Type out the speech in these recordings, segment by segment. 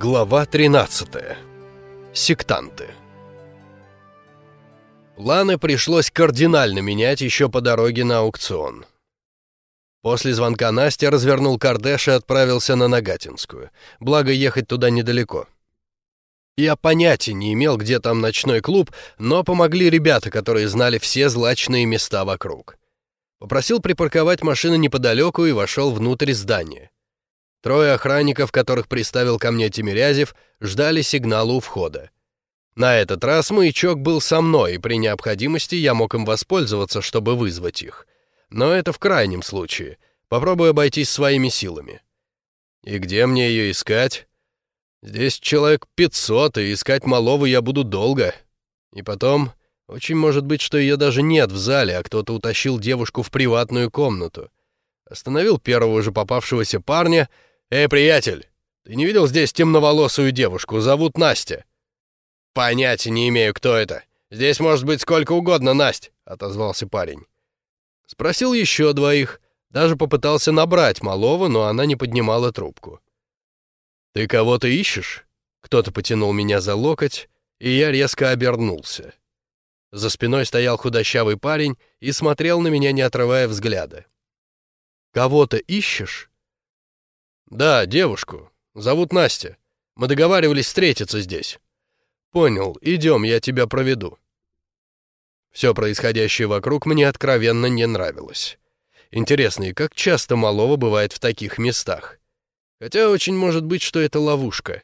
Глава 13. Сектанты. Планы пришлось кардинально менять еще по дороге на аукцион. После звонка Настя развернул Кардеш и отправился на Нагатинскую, благо ехать туда недалеко. Я понятия не имел, где там ночной клуб, но помогли ребята, которые знали все злачные места вокруг. Попросил припарковать машину неподалеку и вошел внутрь здания. Трое охранников, которых приставил ко мне Тимирязев, ждали сигнала у входа. На этот раз маячок был со мной, и при необходимости я мог им воспользоваться, чтобы вызвать их. Но это в крайнем случае. Попробую обойтись своими силами. И где мне ее искать? Здесь человек 500, и искать малого я буду долго. И потом, очень может быть, что ее даже нет в зале, а кто-то утащил девушку в приватную комнату. Остановил первого же попавшегося парня — «Эй, приятель, ты не видел здесь темноволосую девушку? Зовут Настя». «Понятия не имею, кто это. Здесь может быть сколько угодно, Насть», — отозвался парень. Спросил еще двоих, даже попытался набрать малого, но она не поднимала трубку. «Ты кого-то ищешь?» Кто-то потянул меня за локоть, и я резко обернулся. За спиной стоял худощавый парень и смотрел на меня, не отрывая взгляда. «Кого-то ищешь?» «Да, девушку. Зовут Настя. Мы договаривались встретиться здесь». «Понял. Идем, я тебя проведу». Все происходящее вокруг мне откровенно не нравилось. Интересно, и как часто малого бывает в таких местах? Хотя очень может быть, что это ловушка.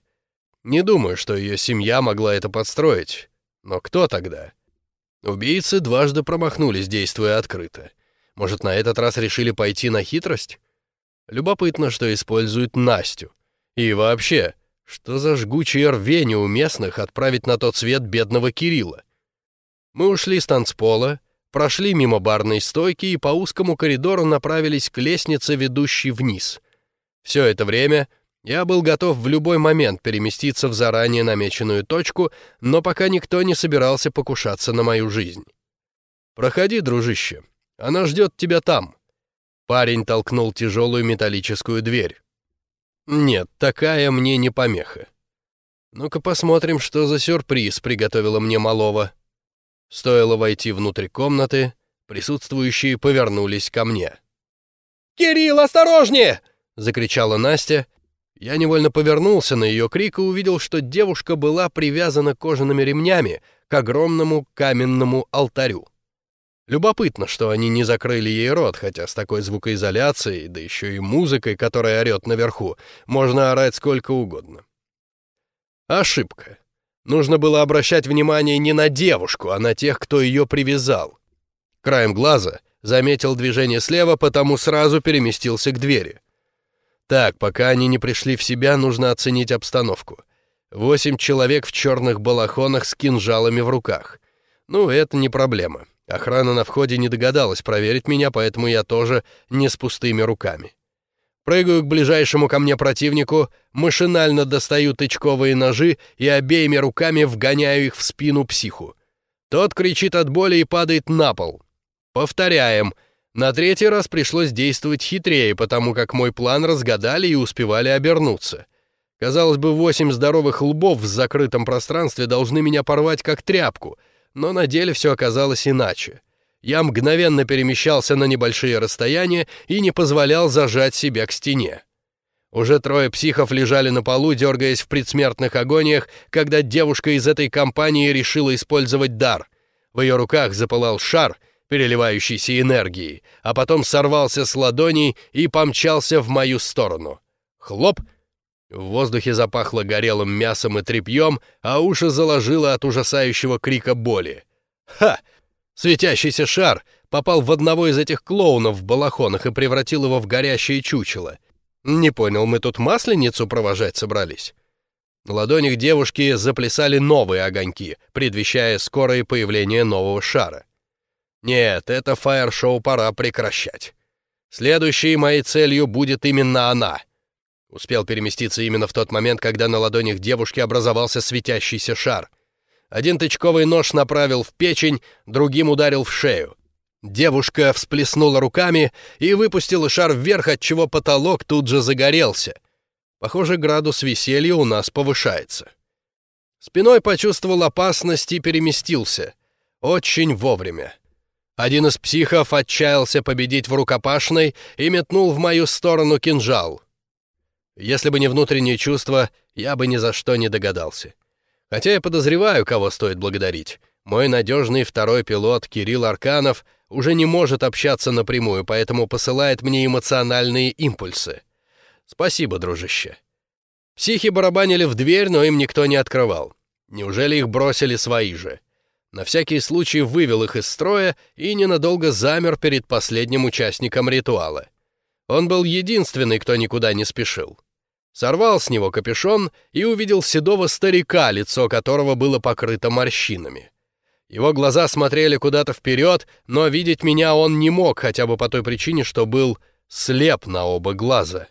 Не думаю, что ее семья могла это подстроить. Но кто тогда? Убийцы дважды промахнулись, действуя открыто. Может, на этот раз решили пойти на хитрость? Любопытно, что используют Настю. И вообще, что за жгучее рвение у местных отправить на тот свет бедного Кирилла? Мы ушли с танцпола, прошли мимо барной стойки и по узкому коридору направились к лестнице, ведущей вниз. Все это время я был готов в любой момент переместиться в заранее намеченную точку, но пока никто не собирался покушаться на мою жизнь. «Проходи, дружище, она ждет тебя там», Парень толкнул тяжелую металлическую дверь. «Нет, такая мне не помеха. Ну-ка посмотрим, что за сюрприз приготовила мне малого». Стоило войти внутрь комнаты, присутствующие повернулись ко мне. «Кирилл, осторожнее!» — закричала Настя. Я невольно повернулся на ее крик и увидел, что девушка была привязана кожаными ремнями к огромному каменному алтарю. Любопытно, что они не закрыли ей рот, хотя с такой звукоизоляцией, да еще и музыкой, которая орет наверху, можно орать сколько угодно. Ошибка. Нужно было обращать внимание не на девушку, а на тех, кто ее привязал. Краем глаза заметил движение слева, потому сразу переместился к двери. Так, пока они не пришли в себя, нужно оценить обстановку. Восемь человек в черных балахонах с кинжалами в руках. Ну, это не проблема. Охрана на входе не догадалась проверить меня, поэтому я тоже не с пустыми руками. Прыгаю к ближайшему ко мне противнику, машинально достаю тычковые ножи и обеими руками вгоняю их в спину психу. Тот кричит от боли и падает на пол. Повторяем. На третий раз пришлось действовать хитрее, потому как мой план разгадали и успевали обернуться. Казалось бы, восемь здоровых лбов в закрытом пространстве должны меня порвать как тряпку — но на деле все оказалось иначе. Я мгновенно перемещался на небольшие расстояния и не позволял зажать себя к стене. Уже трое психов лежали на полу, дергаясь в предсмертных агониях, когда девушка из этой компании решила использовать дар. В ее руках запылал шар, переливающийся энергией, а потом сорвался с ладоней и помчался в мою сторону. Хлоп! В воздухе запахло горелым мясом и тряпьем, а уши заложило от ужасающего крика боли. «Ха! Светящийся шар попал в одного из этих клоунов в балахонах и превратил его в горящее чучело. Не понял, мы тут масленицу провожать собрались?» На ладонях девушки заплясали новые огоньки, предвещая скорое появление нового шара. «Нет, это фаер-шоу пора прекращать. Следующей моей целью будет именно она — Успел переместиться именно в тот момент, когда на ладонях девушки образовался светящийся шар. Один тычковый нож направил в печень, другим ударил в шею. Девушка всплеснула руками и выпустила шар вверх, отчего потолок тут же загорелся. Похоже, градус веселья у нас повышается. Спиной почувствовал опасность и переместился. Очень вовремя. Один из психов отчаялся победить в рукопашной и метнул в мою сторону кинжал. Если бы не внутреннее чувство, я бы ни за что не догадался. Хотя я подозреваю, кого стоит благодарить. Мой надежный второй пилот Кирилл Арканов уже не может общаться напрямую, поэтому посылает мне эмоциональные импульсы. Спасибо, дружище. Психи барабанили в дверь, но им никто не открывал. Неужели их бросили свои же? На всякий случай вывел их из строя и ненадолго замер перед последним участником ритуала. Он был единственный, кто никуда не спешил. Сорвал с него капюшон и увидел седого старика, лицо которого было покрыто морщинами. Его глаза смотрели куда-то вперед, но видеть меня он не мог, хотя бы по той причине, что был слеп на оба глаза.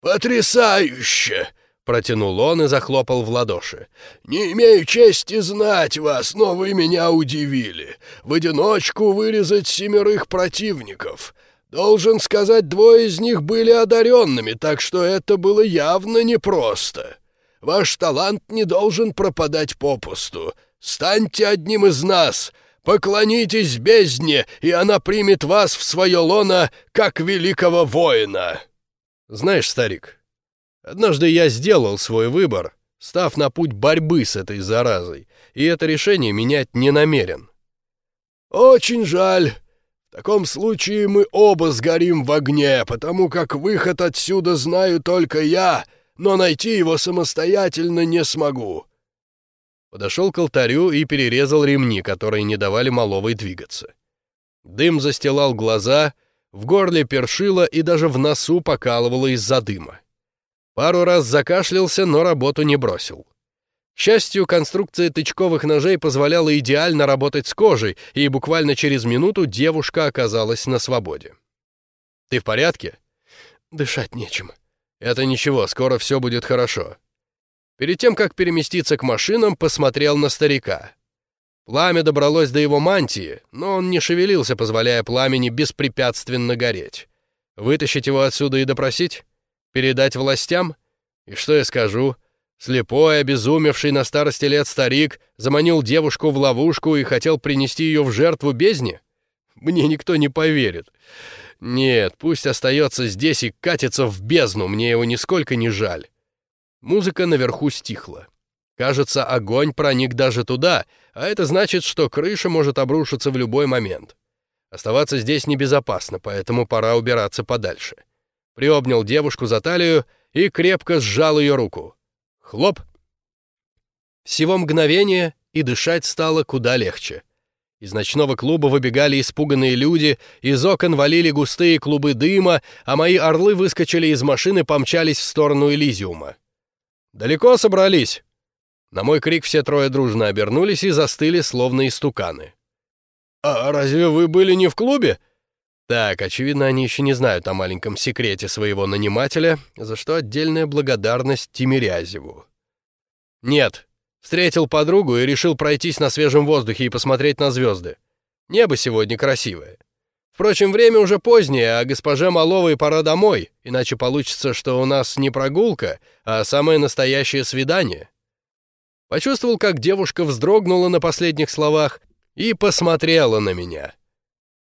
«Потрясающе!» Протянул он и захлопал в ладоши. «Не имею чести знать вас, но вы меня удивили. В одиночку вырезать семерых противников. Должен сказать, двое из них были одаренными, так что это было явно непросто. Ваш талант не должен пропадать попусту. Станьте одним из нас, поклонитесь бездне, и она примет вас в свое лоно, как великого воина». «Знаешь, старик, Однажды я сделал свой выбор, став на путь борьбы с этой заразой, и это решение менять не намерен. «Очень жаль. В таком случае мы оба сгорим в огне, потому как выход отсюда знаю только я, но найти его самостоятельно не смогу». Подошел к алтарю и перерезал ремни, которые не давали маловой двигаться. Дым застилал глаза, в горле першило и даже в носу покалывало из-за дыма. Пару раз закашлялся, но работу не бросил. Счастью, конструкция тычковых ножей позволяла идеально работать с кожей, и буквально через минуту девушка оказалась на свободе. «Ты в порядке?» «Дышать нечем». «Это ничего, скоро все будет хорошо». Перед тем, как переместиться к машинам, посмотрел на старика. Пламя добралось до его мантии, но он не шевелился, позволяя пламени беспрепятственно гореть. Вытащить его отсюда и допросить? Передать властям? И что я скажу? Слепой, обезумевший на старости лет старик заманил девушку в ловушку и хотел принести ее в жертву бездне? Мне никто не поверит. Нет, пусть остается здесь и катится в бездну, мне его нисколько не жаль. Музыка наверху стихла. Кажется, огонь проник даже туда, а это значит, что крыша может обрушиться в любой момент. Оставаться здесь небезопасно, поэтому пора убираться подальше приобнял девушку за талию и крепко сжал ее руку. Хлоп! Всего мгновение, и дышать стало куда легче. Из ночного клуба выбегали испуганные люди, из окон валили густые клубы дыма, а мои орлы выскочили из машины помчались в сторону Элизиума. «Далеко собрались?» На мой крик все трое дружно обернулись и застыли, словно истуканы. «А разве вы были не в клубе?» Так, очевидно, они еще не знают о маленьком секрете своего нанимателя, за что отдельная благодарность Тимирязеву. Нет, встретил подругу и решил пройтись на свежем воздухе и посмотреть на звезды. Небо сегодня красивое. Впрочем, время уже позднее, а госпоже Маловой пора домой, иначе получится, что у нас не прогулка, а самое настоящее свидание. Почувствовал, как девушка вздрогнула на последних словах и посмотрела на меня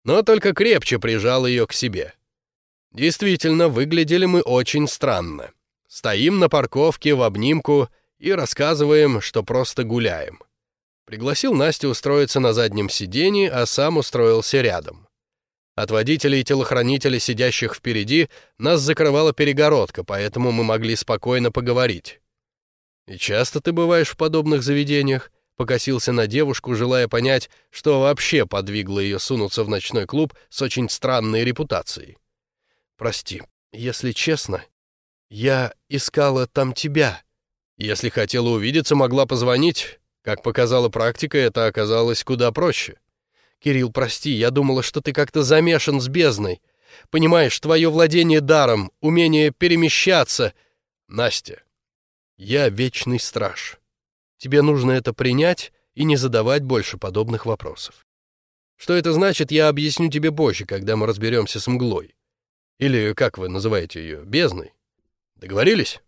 но только крепче прижал ее к себе. Действительно, выглядели мы очень странно. Стоим на парковке в обнимку и рассказываем, что просто гуляем. Пригласил Настю устроиться на заднем сидении, а сам устроился рядом. От водителей и телохранителей, сидящих впереди, нас закрывала перегородка, поэтому мы могли спокойно поговорить. «И часто ты бываешь в подобных заведениях?» Покосился на девушку, желая понять, что вообще подвигло ее сунуться в ночной клуб с очень странной репутацией. «Прости, если честно, я искала там тебя. Если хотела увидеться, могла позвонить. Как показала практика, это оказалось куда проще. Кирилл, прости, я думала, что ты как-то замешан с бездной. Понимаешь, твое владение даром, умение перемещаться... Настя, я вечный страж». Тебе нужно это принять и не задавать больше подобных вопросов. Что это значит, я объясню тебе позже, когда мы разберемся с мглой. Или, как вы называете ее, бездной. Договорились?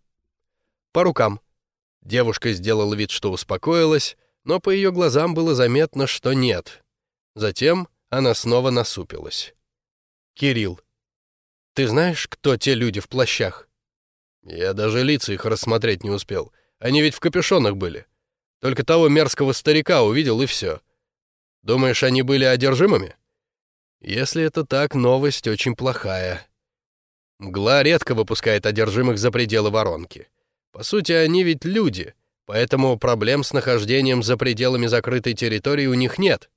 По рукам. Девушка сделала вид, что успокоилась, но по ее глазам было заметно, что нет. Затем она снова насупилась. «Кирилл, ты знаешь, кто те люди в плащах?» Я даже лица их рассмотреть не успел. Они ведь в капюшонах были. Только того мерзкого старика увидел, и все. Думаешь, они были одержимыми? Если это так, новость очень плохая. Мгла редко выпускает одержимых за пределы воронки. По сути, они ведь люди, поэтому проблем с нахождением за пределами закрытой территории у них нет.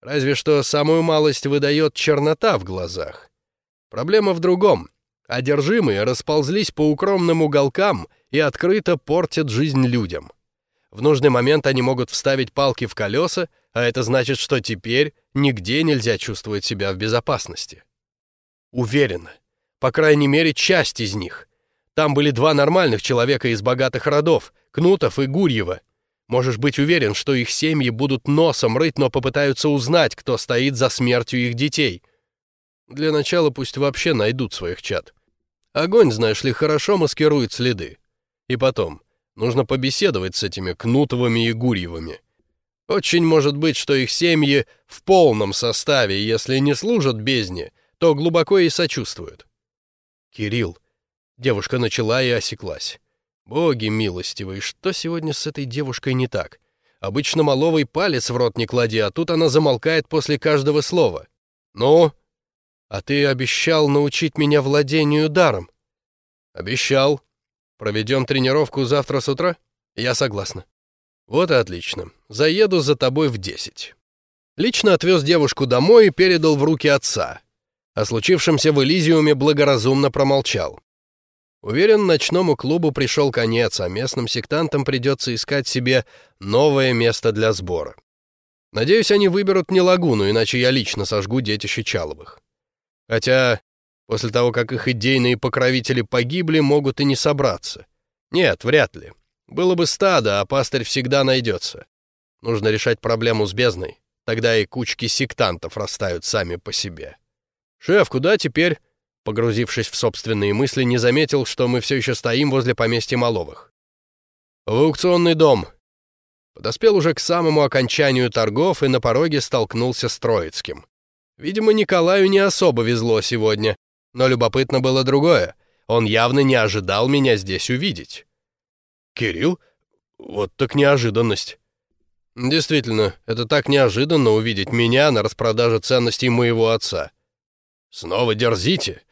Разве что самую малость выдает чернота в глазах. Проблема в другом. Одержимые расползлись по укромным уголкам и открыто портят жизнь людям. В нужный момент они могут вставить палки в колеса, а это значит, что теперь нигде нельзя чувствовать себя в безопасности. Уверенно. По крайней мере, часть из них. Там были два нормальных человека из богатых родов, Кнутов и Гурьева. Можешь быть уверен, что их семьи будут носом рыть, но попытаются узнать, кто стоит за смертью их детей. Для начала пусть вообще найдут своих чад. Огонь, знаешь ли, хорошо маскирует следы. И потом, нужно побеседовать с этими Кнутовыми и Гурьевыми. Очень может быть, что их семьи в полном составе, если не служат бездне, то глубоко и сочувствуют. Кирилл. Девушка начала и осеклась. Боги милостивые, что сегодня с этой девушкой не так? Обычно маловый палец в рот не клади, а тут она замолкает после каждого слова. «Ну?» «А ты обещал научить меня владению даром». «Обещал. Проведем тренировку завтра с утра?» «Я согласна». «Вот и отлично. Заеду за тобой в десять». Лично отвез девушку домой и передал в руки отца. О случившемся в Элизиуме благоразумно промолчал. Уверен, ночному клубу пришел конец, а местным сектантам придется искать себе новое место для сбора. Надеюсь, они выберут не лагуну, иначе я лично сожгу детище Чаловых. Хотя после того, как их идейные покровители погибли, могут и не собраться. Нет, вряд ли. Было бы стадо, а пастырь всегда найдется. Нужно решать проблему с бездной. Тогда и кучки сектантов растают сами по себе. «Шеф, куда теперь?» Погрузившись в собственные мысли, не заметил, что мы все еще стоим возле поместья Маловых. «В аукционный дом». Подоспел уже к самому окончанию торгов и на пороге столкнулся с Троицким. Видимо, Николаю не особо везло сегодня, но любопытно было другое. Он явно не ожидал меня здесь увидеть. «Кирилл? Вот так неожиданность!» «Действительно, это так неожиданно увидеть меня на распродаже ценностей моего отца». «Снова дерзите?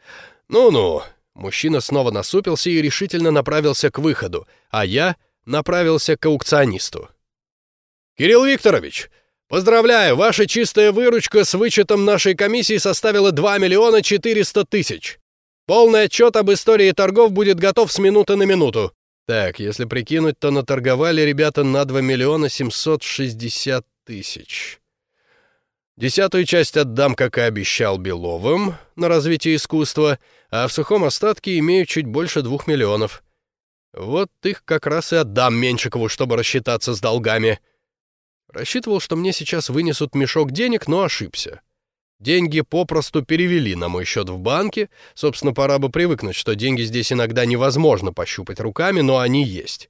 Ну-ну». Мужчина снова насупился и решительно направился к выходу, а я направился к аукционисту. «Кирилл Викторович, поздравляю, ваша чистая выручка с вычетом нашей комиссии составила 2 миллиона 400 тысяч. Полный отчет об истории торгов будет готов с минуты на минуту. Так, если прикинуть, то наторговали ребята на 2 миллиона 760 тысяч. Десятую часть отдам, как и обещал Беловым, на развитие искусства, а в сухом остатке имею чуть больше двух миллионов. Вот их как раз и отдам Меньшикову, чтобы рассчитаться с долгами. Рассчитывал, что мне сейчас вынесут мешок денег, но ошибся. Деньги попросту перевели на мой счет в банке. Собственно, пора бы привыкнуть, что деньги здесь иногда невозможно пощупать руками, но они есть.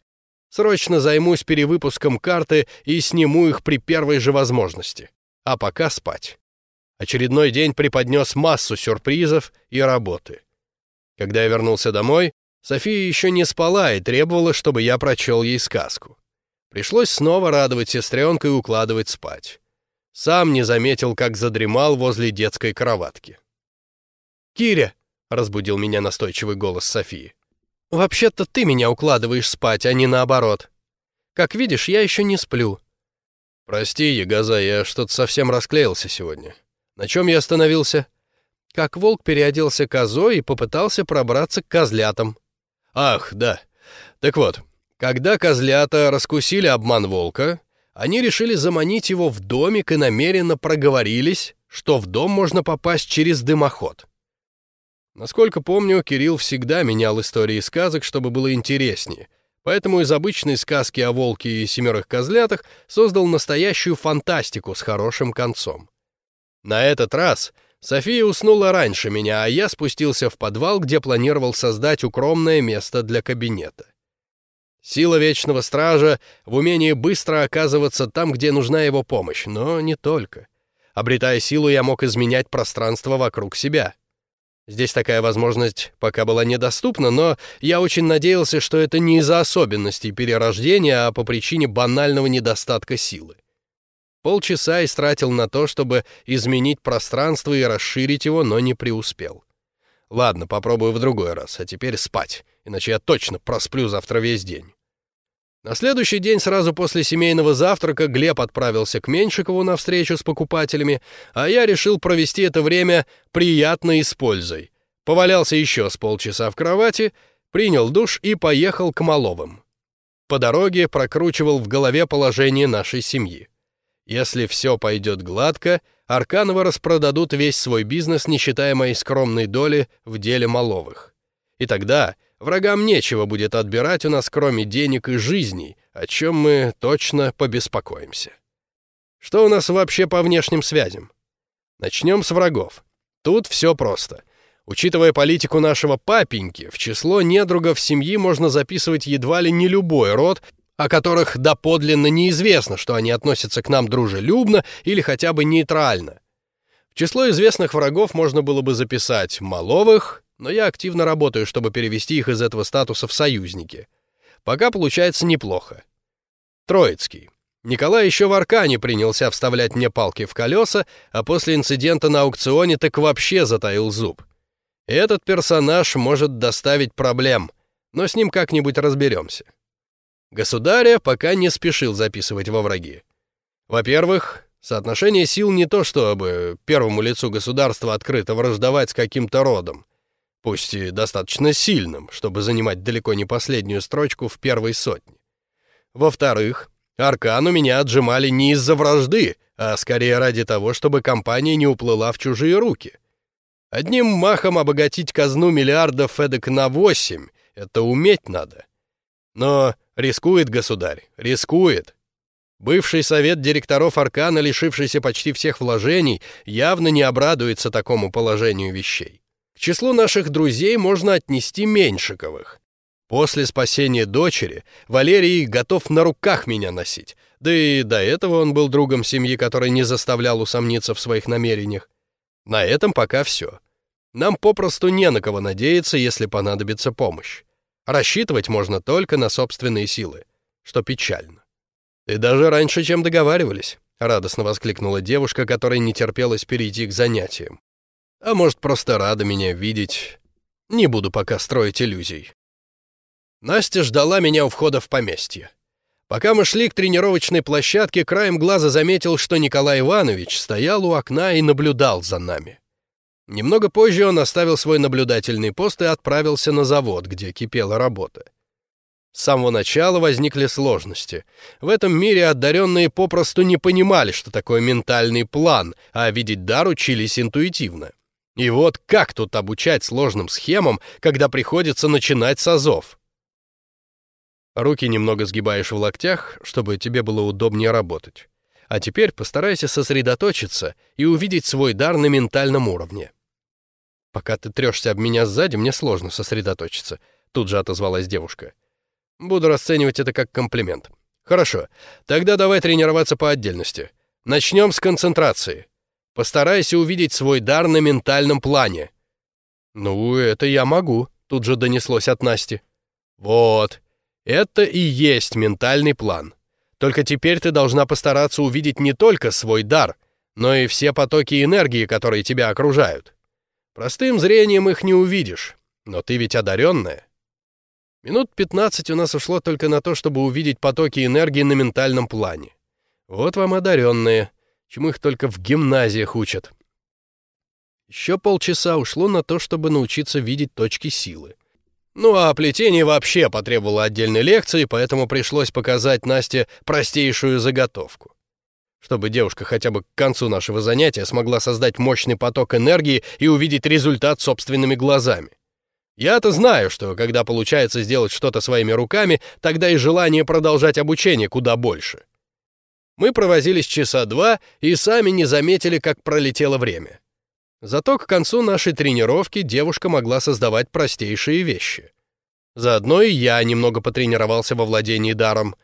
Срочно займусь перевыпуском карты и сниму их при первой же возможности. А пока спать. Очередной день преподнес массу сюрпризов и работы. Когда я вернулся домой, София еще не спала и требовала, чтобы я прочел ей сказку. Пришлось снова радовать сестренку и укладывать спать. Сам не заметил, как задремал возле детской кроватки. «Киря!» — разбудил меня настойчивый голос Софии. «Вообще-то ты меня укладываешь спать, а не наоборот. Как видишь, я еще не сплю». «Прости, Ягоза, я что-то совсем расклеился сегодня. На чем я остановился?» Как волк переоделся козой и попытался пробраться к козлятам. «Ах, да. Так вот, когда козлята раскусили обман волка, они решили заманить его в домик и намеренно проговорились, что в дом можно попасть через дымоход. Насколько помню, Кирилл всегда менял истории сказок, чтобы было интереснее, поэтому из обычной сказки о волке и семерых козлятах создал настоящую фантастику с хорошим концом. На этот раз София уснула раньше меня, а я спустился в подвал, где планировал создать укромное место для кабинета. Сила Вечного Стража в умении быстро оказываться там, где нужна его помощь, но не только. Обретая силу, я мог изменять пространство вокруг себя. Здесь такая возможность пока была недоступна, но я очень надеялся, что это не из-за особенностей перерождения, а по причине банального недостатка силы. Полчаса истратил на то, чтобы изменить пространство и расширить его, но не преуспел. Ладно, попробую в другой раз, а теперь спать, иначе я точно просплю завтра весь день. На следующий день, сразу после семейного завтрака, Глеб отправился к Меньшикову на встречу с покупателями, а я решил провести это время приятно и с пользой. Повалялся еще с полчаса в кровати, принял душ и поехал к Маловым. По дороге прокручивал в голове положение нашей семьи. Если все пойдет гладко, Аркановы распродадут весь свой бизнес, не считая моей скромной доли в деле Маловых. И тогда врагам нечего будет отбирать у нас, кроме денег и жизней, о чем мы точно побеспокоимся. Что у нас вообще по внешним связям? Начнем с врагов. Тут все просто. Учитывая политику нашего папеньки, в число недругов семьи можно записывать едва ли не любой род, о которых доподлинно неизвестно, что они относятся к нам дружелюбно или хотя бы нейтрально. В число известных врагов можно было бы записать Маловых, но я активно работаю, чтобы перевести их из этого статуса в союзники. Пока получается неплохо. Троицкий. Николай еще в Аркане принялся вставлять мне палки в колеса, а после инцидента на аукционе так вообще затаил зуб. Этот персонаж может доставить проблем, но с ним как-нибудь разберемся. Государя пока не спешил записывать во враги. Во-первых, соотношение сил не то, чтобы первому лицу государства открыто враждовать с каким-то родом, пусть и достаточно сильным, чтобы занимать далеко не последнюю строчку в первой сотне. Во-вторых, Аркан у меня отжимали не из-за вражды, а скорее ради того, чтобы компания не уплыла в чужие руки. Одним махом обогатить казну миллиардов эдак на восемь — это уметь надо. Но Рискует государь, рискует. Бывший совет директоров Аркана, лишившийся почти всех вложений, явно не обрадуется такому положению вещей. К числу наших друзей можно отнести Меньшиковых. После спасения дочери Валерий готов на руках меня носить, да и до этого он был другом семьи, который не заставлял усомниться в своих намерениях. На этом пока все. Нам попросту не на кого надеяться, если понадобится помощь. Рассчитывать можно только на собственные силы, что печально. «И даже раньше, чем договаривались», — радостно воскликнула девушка, которой не терпелось перейти к занятиям. «А может, просто рада меня видеть. Не буду пока строить иллюзий». Настя ждала меня у входа в поместье. Пока мы шли к тренировочной площадке, краем глаза заметил, что Николай Иванович стоял у окна и наблюдал за нами. Немного позже он оставил свой наблюдательный пост и отправился на завод, где кипела работа. С самого начала возникли сложности. В этом мире одаренные попросту не понимали, что такое ментальный план, а видеть дар учились интуитивно. И вот как тут обучать сложным схемам, когда приходится начинать с азов? Руки немного сгибаешь в локтях, чтобы тебе было удобнее работать. А теперь постарайся сосредоточиться и увидеть свой дар на ментальном уровне. «Пока ты трешься об меня сзади, мне сложно сосредоточиться», — тут же отозвалась девушка. «Буду расценивать это как комплимент». «Хорошо, тогда давай тренироваться по отдельности. Начнем с концентрации. Постарайся увидеть свой дар на ментальном плане». «Ну, это я могу», — тут же донеслось от Насти. «Вот, это и есть ментальный план. Только теперь ты должна постараться увидеть не только свой дар, но и все потоки энергии, которые тебя окружают. Простым зрением их не увидишь, но ты ведь одаренная. Минут 15 у нас ушло только на то, чтобы увидеть потоки энергии на ментальном плане. Вот вам одаренные, чему их только в гимназиях учат. Еще полчаса ушло на то, чтобы научиться видеть точки силы. Ну а плетение вообще потребовало отдельной лекции, поэтому пришлось показать Насте простейшую заготовку чтобы девушка хотя бы к концу нашего занятия смогла создать мощный поток энергии и увидеть результат собственными глазами. Я-то знаю, что когда получается сделать что-то своими руками, тогда и желание продолжать обучение куда больше. Мы провозились часа два и сами не заметили, как пролетело время. Зато к концу нашей тренировки девушка могла создавать простейшие вещи. Заодно и я немного потренировался во владении даром.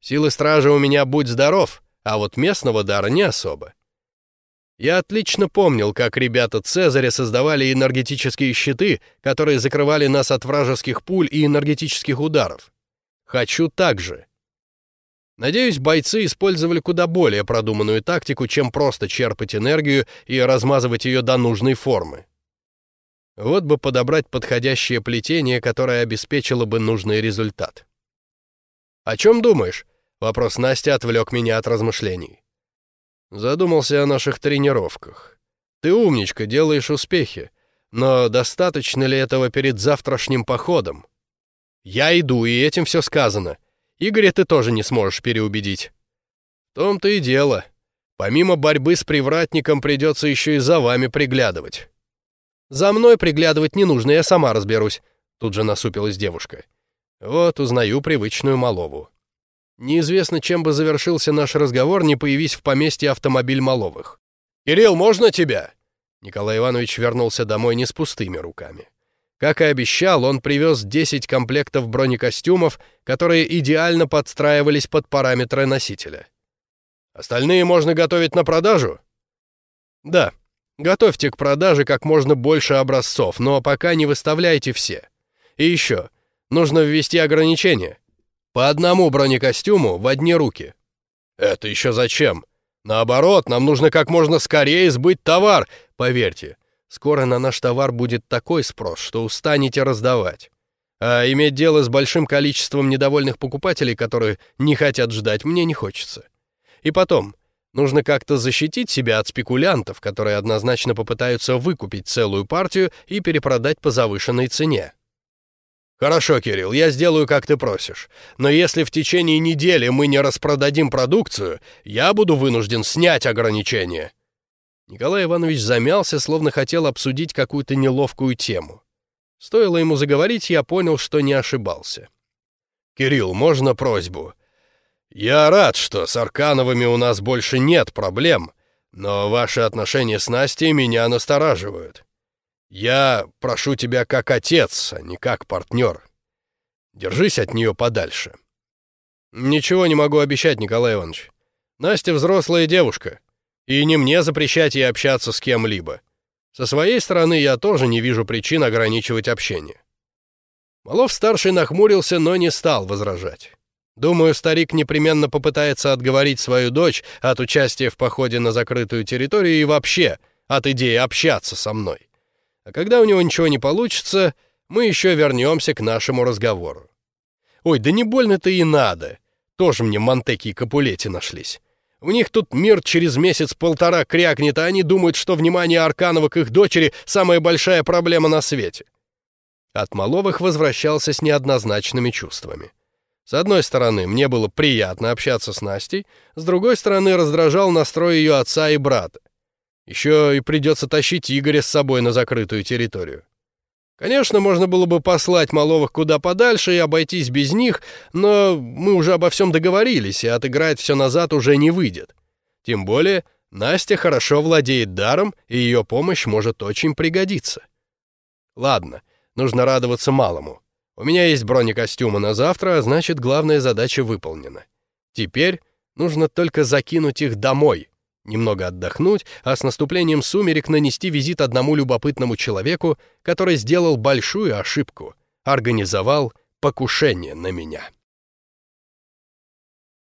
Силы стражи у меня будь здоров, а вот местного дара не особо. Я отлично помнил, как ребята Цезаря создавали энергетические щиты, которые закрывали нас от вражеских пуль и энергетических ударов. Хочу так же. Надеюсь, бойцы использовали куда более продуманную тактику, чем просто черпать энергию и размазывать ее до нужной формы. Вот бы подобрать подходящее плетение, которое обеспечило бы нужный результат. «О чем думаешь?» — вопрос Насти отвлек меня от размышлений. Задумался о наших тренировках. Ты умничка, делаешь успехи, но достаточно ли этого перед завтрашним походом? Я иду, и этим все сказано. Игоря ты тоже не сможешь переубедить. В том-то и дело. Помимо борьбы с привратником придется еще и за вами приглядывать. За мной приглядывать не нужно, я сама разберусь. Тут же насупилась девушка. Вот узнаю привычную Малову. Неизвестно, чем бы завершился наш разговор, не появись в поместье автомобиль Маловых. «Кирилл, можно тебя?» Николай Иванович вернулся домой не с пустыми руками. Как и обещал, он привез 10 комплектов бронекостюмов, которые идеально подстраивались под параметры носителя. «Остальные можно готовить на продажу?» «Да. Готовьте к продаже как можно больше образцов, но пока не выставляйте все. И еще, нужно ввести ограничения. По одному бронекостюму в одни руки». «Это еще зачем? Наоборот, нам нужно как можно скорее сбыть товар, поверьте». Скоро на наш товар будет такой спрос, что устанете раздавать. А иметь дело с большим количеством недовольных покупателей, которые не хотят ждать, мне не хочется. И потом, нужно как-то защитить себя от спекулянтов, которые однозначно попытаются выкупить целую партию и перепродать по завышенной цене. «Хорошо, Кирилл, я сделаю, как ты просишь. Но если в течение недели мы не распродадим продукцию, я буду вынужден снять ограничения». Николай Иванович замялся, словно хотел обсудить какую-то неловкую тему. Стоило ему заговорить, я понял, что не ошибался. «Кирилл, можно просьбу? Я рад, что с Аркановыми у нас больше нет проблем, но ваши отношения с Настей меня настораживают. Я прошу тебя как отец, а не как партнер. Держись от нее подальше». «Ничего не могу обещать, Николай Иванович. Настя взрослая девушка. И не мне запрещать ей общаться с кем-либо. Со своей стороны я тоже не вижу причин ограничивать общение. Малов-старший нахмурился, но не стал возражать. Думаю, старик непременно попытается отговорить свою дочь от участия в походе на закрытую территорию и вообще от идеи общаться со мной. А когда у него ничего не получится, мы еще вернемся к нашему разговору. Ой, да не больно-то и надо. Тоже мне Монтеки и Капулети нашлись. У них тут мир через месяц-полтора крякнет, а они думают, что внимание Арканова к их дочери — самая большая проблема на свете. От Маловых возвращался с неоднозначными чувствами. С одной стороны, мне было приятно общаться с Настей, с другой стороны, раздражал настрой ее отца и брата. Еще и придется тащить Игоря с собой на закрытую территорию. Конечно, можно было бы послать Маловых куда подальше и обойтись без них, но мы уже обо всем договорились, и отыграть все назад уже не выйдет. Тем более, Настя хорошо владеет даром, и ее помощь может очень пригодиться. Ладно, нужно радоваться малому. У меня есть бронекостюмы на завтра, а значит, главная задача выполнена. Теперь нужно только закинуть их домой, немного отдохнуть, а с наступлением сумерек нанести визит одному любопытному человеку, который сделал большую ошибку, организовал покушение на меня.